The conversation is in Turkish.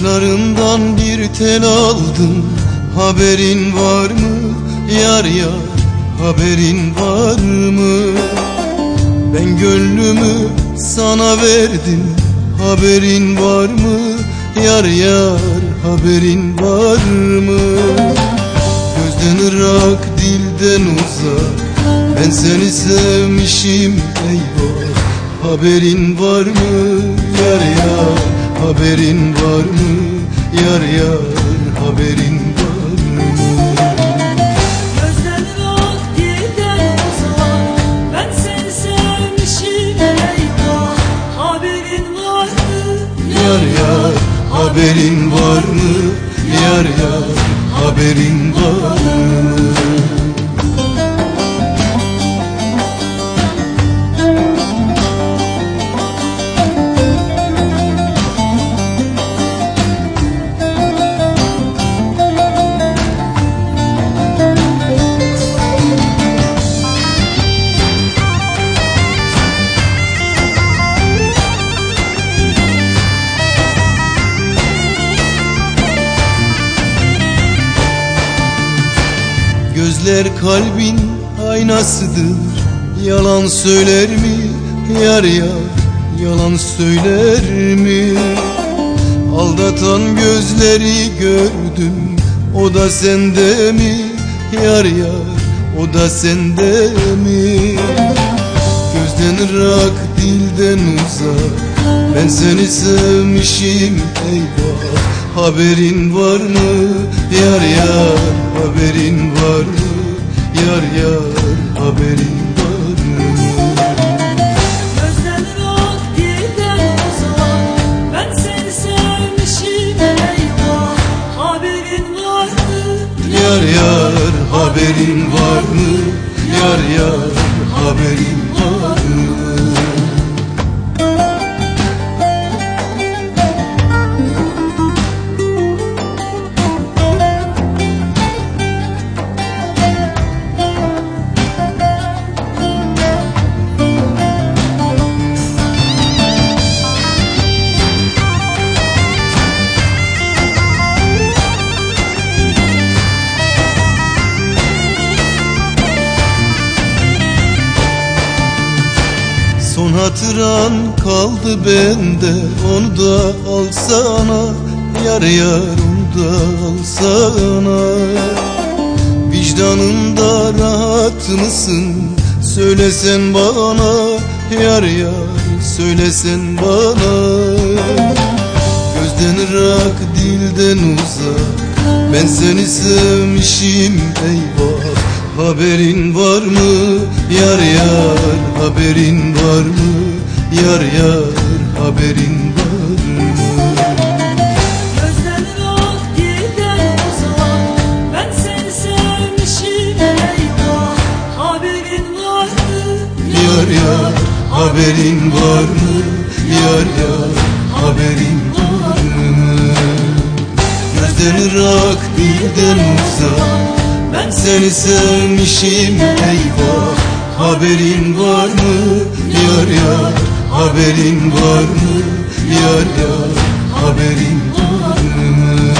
Saçlarından bir tel aldım Haberin var mı? Yar yar Haberin var mı? Ben gönlümü sana verdim. Haberin var mı? Yar yar Haberin var mı? Gözden ırak dilden uzak. Ben seni sevmişim eyvah. Haberin var mı? Yar yar Haberin var mı? Yar yar Haberin var mı? Gözden ırak dilden uzak Ben seni sevmişim eyvah Haberin var mı? Yar yar haberin var mı? Yar yar Haberin var mı Gözler kalbin aynasıdır. Yalan söyler mi? Yar yar Yalan söyler mi? Aldatan gözleri gördüm O da sende mi? Yar yar O da sende mi? Gözden ırak dilden uzak Ben seni sevmişim eyvah. Haberin var mı? Yar yar Haberin var mı yar yar Haberin var mı Gözden ırak dilden uzak Ben seni sevmişim eyvah Haberin var mı? Yar yar haberin var mı yar yar Haberin hatıran kaldı bende Onu da alsana Yar yar onu da alsana. Vicdanında rahat mısın? Söylesen bana Yar yar söylesen bana. Gözden ırak dilden uzak Ben seni sevmişim eyvah Haberin var mı? Yar yar Haberin var mı? Yar yar Haberin var mı? Gözden ırak dilden uzak Ben seni sevmişim eyvah. Haberin var mı? Yar yar haberin var mı? Yar yar Haberin var mı? Gözden ırak dilden uzak seni sevmişim eyvah. Haberin var mı? Yar yar. Haberin var mı? Yar yar. Haberin var mı